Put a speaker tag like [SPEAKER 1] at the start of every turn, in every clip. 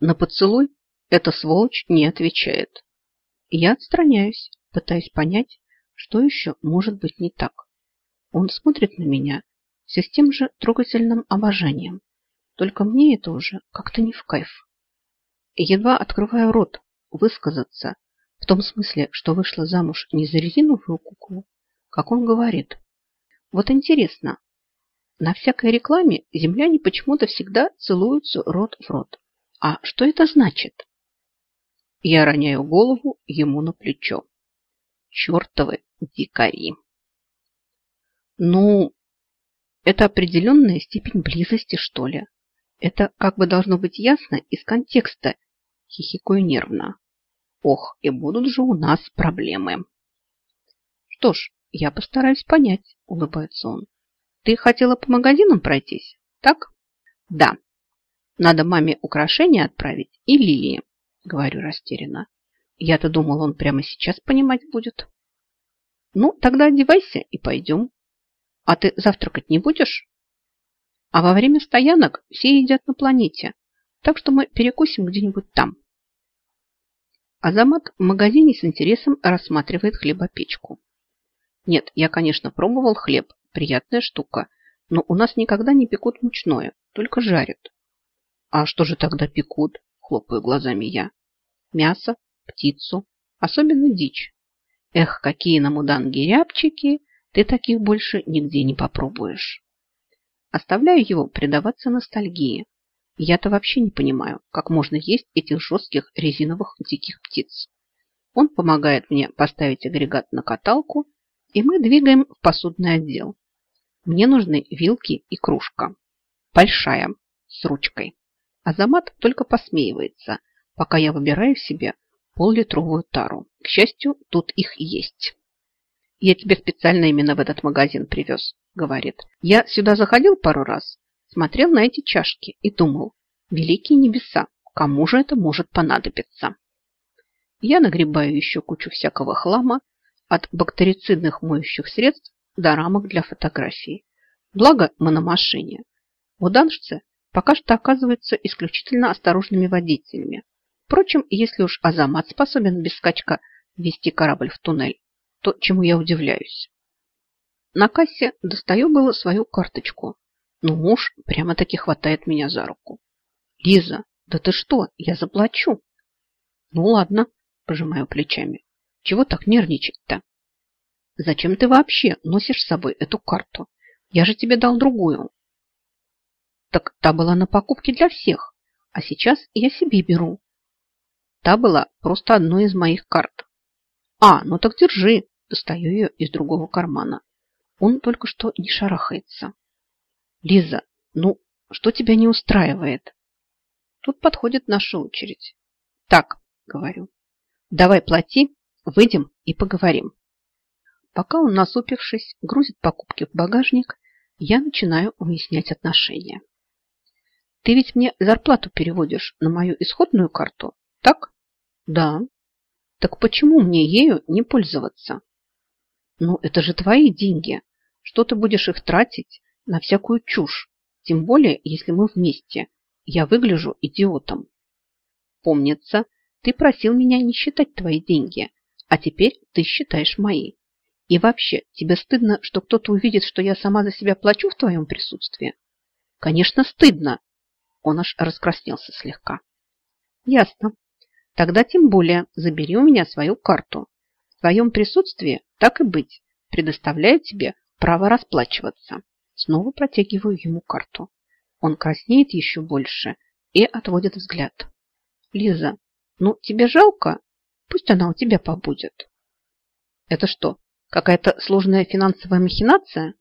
[SPEAKER 1] На поцелуй эта сволочь не отвечает. Я отстраняюсь, пытаясь понять, что еще может быть не так. Он смотрит на меня все с тем же трогательным обожанием. Только мне это уже как-то не в кайф. Едва открываю рот высказаться, в том смысле, что вышла замуж не за резиновую куклу, как он говорит. Вот интересно, на всякой рекламе земляне почему-то всегда целуются рот в рот. А что это значит? Я роняю голову ему на плечо. Чертовы дикари. Ну, это определенная степень близости, что ли. Это как бы должно быть ясно из контекста, хихикаю нервно. Ох, и будут же у нас проблемы. Что ж, я постараюсь понять, улыбается он. Ты хотела по магазинам пройтись, так? Да. Надо маме украшения отправить и лилии, говорю растерянно. Я-то думал, он прямо сейчас понимать будет. Ну, тогда одевайся и пойдем. А ты завтракать не будешь? А во время стоянок все едят на планете, так что мы перекусим где-нибудь там. Азамат в магазине с интересом рассматривает хлебопечку. Нет, я, конечно, пробовал хлеб, приятная штука, но у нас никогда не пекут мучное, только жарят. А что же тогда пекут? Хлопаю глазами я. Мясо, птицу, особенно дичь. Эх, какие на муданги рябчики, ты таких больше нигде не попробуешь. Оставляю его предаваться ностальгии. Я-то вообще не понимаю, как можно есть этих жестких резиновых диких птиц. Он помогает мне поставить агрегат на каталку, и мы двигаем в посудный отдел. Мне нужны вилки и кружка. Большая, с ручкой. Азамат только посмеивается, пока я выбираю себе пол-литровую тару. К счастью, тут их есть. Я тебе специально именно в этот магазин привез, говорит. Я сюда заходил пару раз, смотрел на эти чашки и думал, великие небеса, кому же это может понадобиться? Я нагребаю еще кучу всякого хлама, от бактерицидных моющих средств до рамок для фотографий. Благо мы на машине. Уданшцы пока что оказываются исключительно осторожными водителями, Впрочем, если уж Азамат способен без скачка вести корабль в туннель, то чему я удивляюсь. На кассе достаю было свою карточку, но муж прямо-таки хватает меня за руку. «Лиза, да ты что, я заплачу!» «Ну ладно», – пожимаю плечами. «Чего так нервничать-то?» «Зачем ты вообще носишь с собой эту карту? Я же тебе дал другую». «Так та была на покупке для всех, а сейчас я себе беру. Та была просто одной из моих карт. А, ну так держи. Достаю ее из другого кармана. Он только что не шарахается. Лиза, ну, что тебя не устраивает? Тут подходит наша очередь. Так, говорю, давай плати, выйдем и поговорим. Пока он, насупившись, грузит покупки в багажник, я начинаю выяснять отношения. Ты ведь мне зарплату переводишь на мою исходную карту, так? Да. Так почему мне ею не пользоваться? Ну, это же твои деньги. Что ты будешь их тратить на всякую чушь? Тем более, если мы вместе. Я выгляжу идиотом. Помнится, ты просил меня не считать твои деньги, а теперь ты считаешь мои. И вообще, тебе стыдно, что кто-то увидит, что я сама за себя плачу в твоем присутствии? Конечно, стыдно. Он аж раскраснелся слегка. Ясно. Тогда тем более забери у меня свою карту. В твоем присутствии, так и быть, предоставляю тебе право расплачиваться. Снова протягиваю ему карту. Он краснеет еще больше и отводит взгляд. Лиза, ну тебе жалко? Пусть она у тебя побудет. Это что, какая-то сложная финансовая махинация?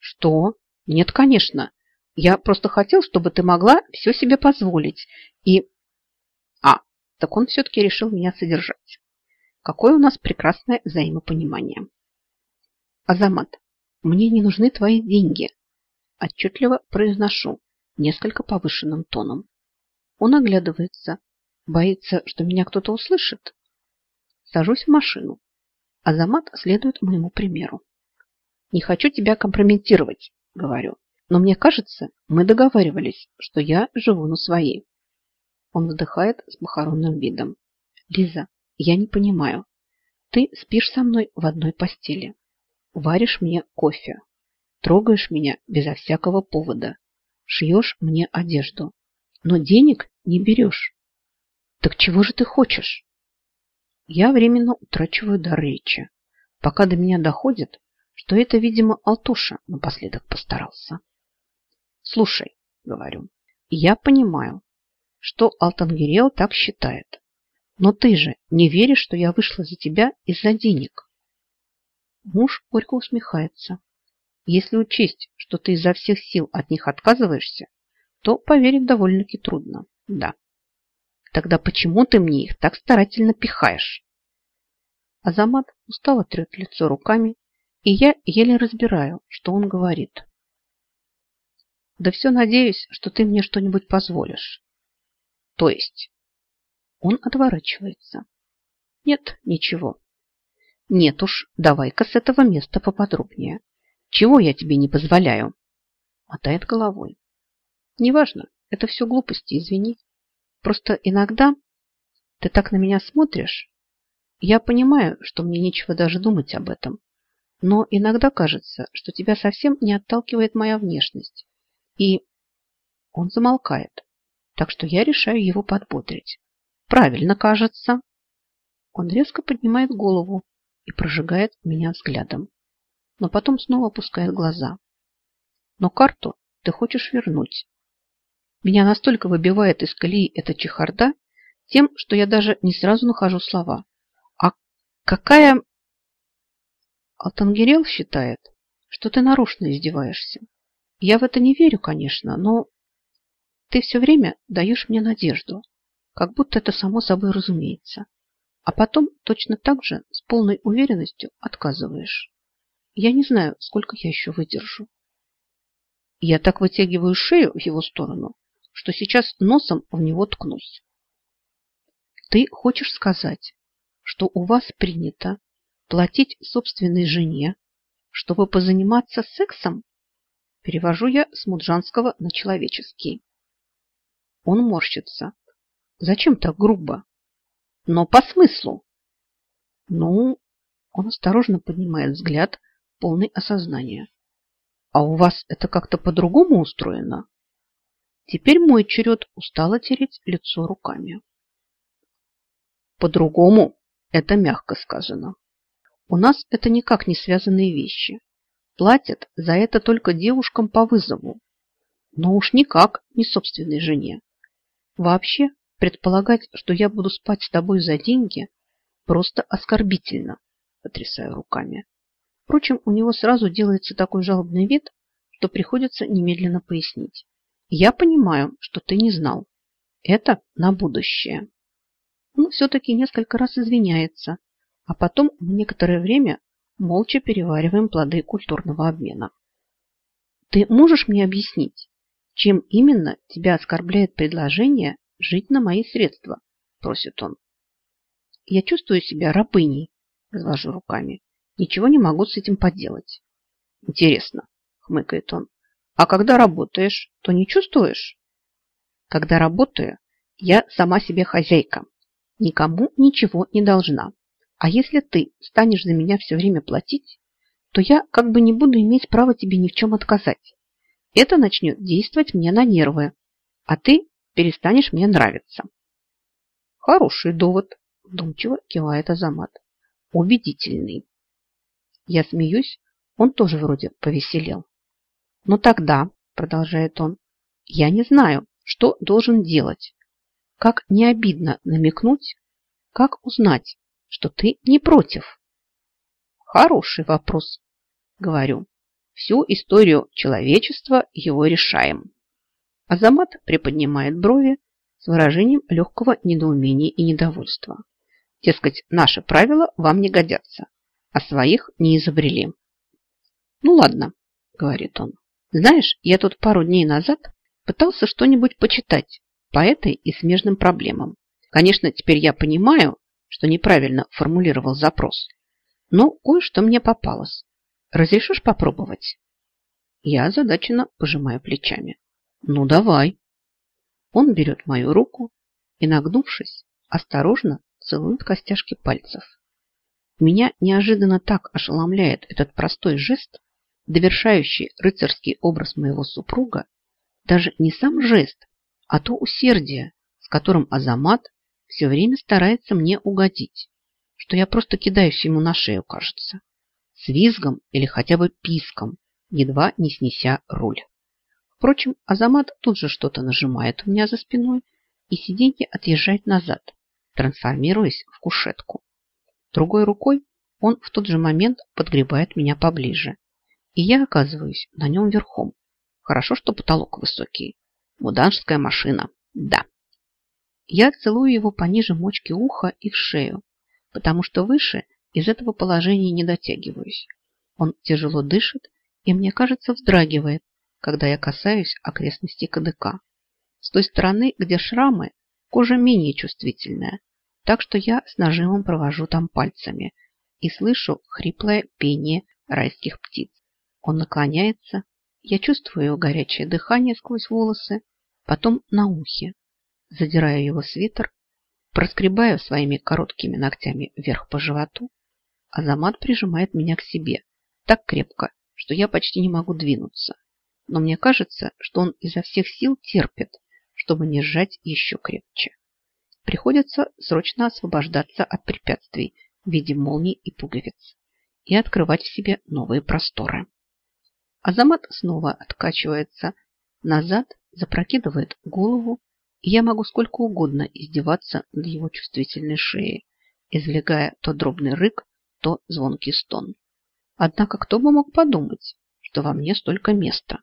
[SPEAKER 1] Что? Нет, конечно. Я просто хотел, чтобы ты могла все себе позволить. И так он все-таки решил меня содержать. Какое у нас прекрасное взаимопонимание. Азамат, мне не нужны твои деньги. Отчетливо произношу, несколько повышенным тоном. Он оглядывается, боится, что меня кто-то услышит. Сажусь в машину. Азамат следует моему примеру. Не хочу тебя компрометировать, говорю, но мне кажется, мы договаривались, что я живу на своей. Он вздыхает с похоронным видом. Лиза, я не понимаю. Ты спишь со мной в одной постели. Варишь мне кофе. Трогаешь меня безо всякого повода. Шьешь мне одежду. Но денег не берешь. Так чего же ты хочешь? Я временно утрачиваю дар речи, пока до меня доходит, что это, видимо, Алтуша напоследок постарался. Слушай, говорю, я понимаю, что Алтангирел так считает. Но ты же не веришь, что я вышла за тебя из-за денег? Муж горько усмехается. Если учесть, что ты изо всех сил от них отказываешься, то поверить довольно-таки трудно. Да. Тогда почему ты мне их так старательно пихаешь? Азамат устало трет лицо руками, и я еле разбираю, что он говорит. Да все надеюсь, что ты мне что-нибудь позволишь. То есть? Он отворачивается. Нет, ничего. Нет уж, давай-ка с этого места поподробнее. Чего я тебе не позволяю? Мотает головой. Неважно, это все глупости, извини. Просто иногда ты так на меня смотришь. Я понимаю, что мне нечего даже думать об этом. Но иногда кажется, что тебя совсем не отталкивает моя внешность. И он замолкает, так что я решаю его подбодрить. Правильно кажется. Он резко поднимает голову и прожигает меня взглядом, но потом снова опускает глаза. Но карту ты хочешь вернуть. Меня настолько выбивает из колеи эта чехарда тем, что я даже не сразу нахожу слова. А какая... Алтангирел считает, что ты нарочно издеваешься. Я в это не верю, конечно, но ты все время даешь мне надежду, как будто это само собой разумеется. А потом точно так же с полной уверенностью отказываешь. Я не знаю, сколько я еще выдержу. Я так вытягиваю шею в его сторону, что сейчас носом в него ткнусь. Ты хочешь сказать, что у вас принято платить собственной жене, чтобы позаниматься сексом? Перевожу я с муджанского на человеческий. Он морщится. Зачем так грубо? Но по смыслу. Ну, он осторожно поднимает взгляд, полный осознания. А у вас это как-то по-другому устроено? Теперь мой черед устало тереть лицо руками. По-другому это мягко сказано. У нас это никак не связанные вещи. Платят за это только девушкам по вызову. Но уж никак не собственной жене. Вообще, предполагать, что я буду спать с тобой за деньги, просто оскорбительно, потрясаю руками. Впрочем, у него сразу делается такой жалобный вид, что приходится немедленно пояснить. Я понимаю, что ты не знал. Это на будущее. Он все-таки несколько раз извиняется, а потом мы некоторое время молча перевариваем плоды культурного обмена. Ты можешь мне объяснить, чем именно тебя оскорбляет предложение жить на мои средства? Просит он. Я чувствую себя рабыней, развожу руками. Ничего не могу с этим поделать. Интересно, хмыкает он. А когда работаешь, то не чувствуешь? Когда работаю, я сама себе хозяйка. Никому ничего не должна. А если ты станешь за меня все время платить, то я как бы не буду иметь права тебе ни в чем отказать. Это начнет действовать мне на нервы, а ты перестанешь мне нравиться. Хороший довод, вдумчиво кивает Азамат. Убедительный. Я смеюсь, он тоже вроде повеселел. Но тогда, продолжает он, я не знаю, что должен делать. Как не обидно намекнуть, как узнать, что ты не против? Хороший вопрос, говорю. Всю историю человечества его решаем. Азамат приподнимает брови с выражением легкого недоумения и недовольства. Дескать, наши правила вам не годятся, а своих не изобрели. Ну ладно, говорит он. Знаешь, я тут пару дней назад пытался что-нибудь почитать по этой и смежным проблемам. Конечно, теперь я понимаю, что неправильно формулировал запрос, но кое-что мне попалось. Разрешишь попробовать? Я озадаченно пожимаю плечами. Ну, давай. Он берет мою руку и, нагнувшись, осторожно целует костяшки пальцев. Меня неожиданно так ошеломляет этот простой жест, довершающий рыцарский образ моего супруга, даже не сам жест, а то усердие, с которым Азамат все время старается мне угодить, что я просто кидаюсь ему на шею, кажется, с визгом или хотя бы писком, едва не снеся руль. Впрочем, Азамат тут же что-то нажимает у меня за спиной, и сиденье отъезжает назад, трансформируясь в кушетку. Другой рукой он в тот же момент подгребает меня поближе. И я оказываюсь на нем верхом. Хорошо, что потолок высокий. Муданжская машина. Да. Я целую его пониже мочки уха и в шею, потому что выше из этого положения не дотягиваюсь. Он тяжело дышит и, мне кажется, вздрагивает, когда я касаюсь окрестностей КДК. С той стороны, где шрамы, кожа менее чувствительная, так что я с нажимом провожу там пальцами и слышу хриплое пение райских птиц. Он наклоняется, я чувствую его горячее дыхание сквозь волосы, потом на ухе. Задираю его свитер, проскребаю своими короткими ногтями вверх по животу, а Замат прижимает меня к себе так крепко, что я почти не могу двинуться. Но мне кажется, что он изо всех сил терпит, чтобы не сжать еще крепче. Приходится срочно освобождаться от препятствий в виде молний и пуговиц и открывать в себе новые просторы. Азамат снова откачивается назад, запрокидывает голову, я могу сколько угодно издеваться над его чувствительной шеей, извлекая то дробный рык, то звонкий стон. Однако кто бы мог подумать, что во мне столько места?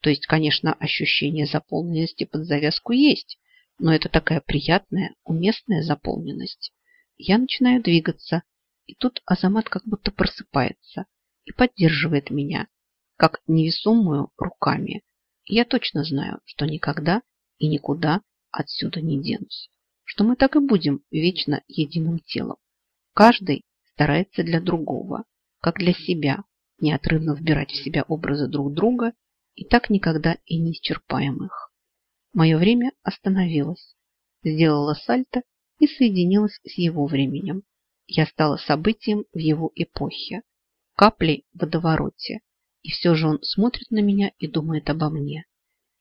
[SPEAKER 1] То есть, конечно, ощущение заполненности под завязку есть, но это такая приятная, уместная заполненность. Я начинаю двигаться, и тут Азамат как будто просыпается и поддерживает меня, как невесомую руками. я точно знаю, что никогда и никуда отсюда не денусь, что мы так и будем вечно единым телом. Каждый старается для другого, как для себя, неотрывно вбирать в себя образы друг друга и так никогда и не исчерпаем их. Мое время остановилось, сделала сальто и соединилась с его временем. Я стала событием в его эпохе, каплей в водовороте. И все же он смотрит на меня и думает обо мне.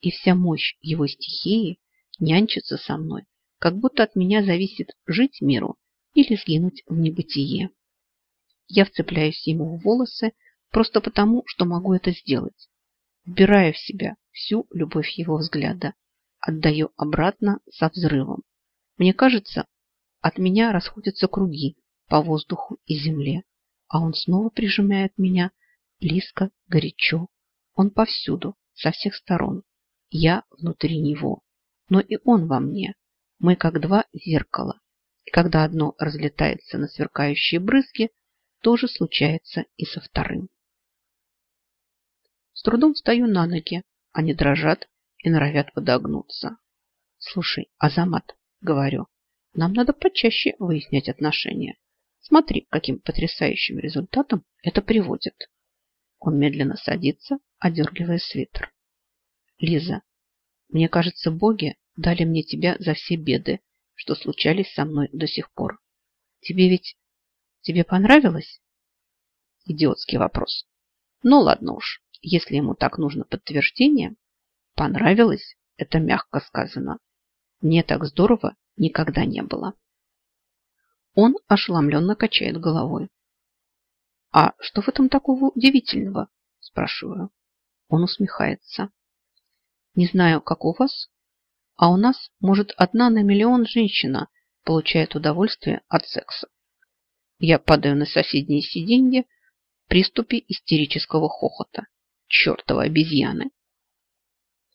[SPEAKER 1] И вся мощь его стихии нянчится со мной, как будто от меня зависит жить миру или сгинуть в небытие. Я вцепляюсь ему в волосы просто потому, что могу это сделать. Вбираю в себя всю любовь его взгляда, отдаю обратно со взрывом. Мне кажется, от меня расходятся круги по воздуху и земле, а он снова прижимает меня близко, горячо. Он повсюду, со всех сторон. Я внутри него, но и он во мне. Мы как два зеркала. И когда одно разлетается на сверкающие брызги, то же случается и со вторым. С трудом встаю на ноги, они дрожат и норовят подогнуться. Слушай, Азамат, говорю, нам надо почаще выяснять отношения. Смотри, каким потрясающим результатом это приводит. Он медленно садится, одергивая свитер. Лиза, мне кажется, боги дали мне тебя за все беды, что случались со мной до сих пор. Тебе ведь... Тебе понравилось? Идиотский вопрос. Ну ладно уж, если ему так нужно подтверждение, Понравилось? Это мягко сказано. Мне так здорово никогда не было. Он ошеломленно качает головой. «А что в этом такого удивительного?» – спрашиваю. Он усмехается. «Не знаю, как у вас, а у нас, может, одна на миллион женщина получает удовольствие от секса. Я падаю на соседнее сиденье в приступе истерического хохота. Чертовы обезьяны!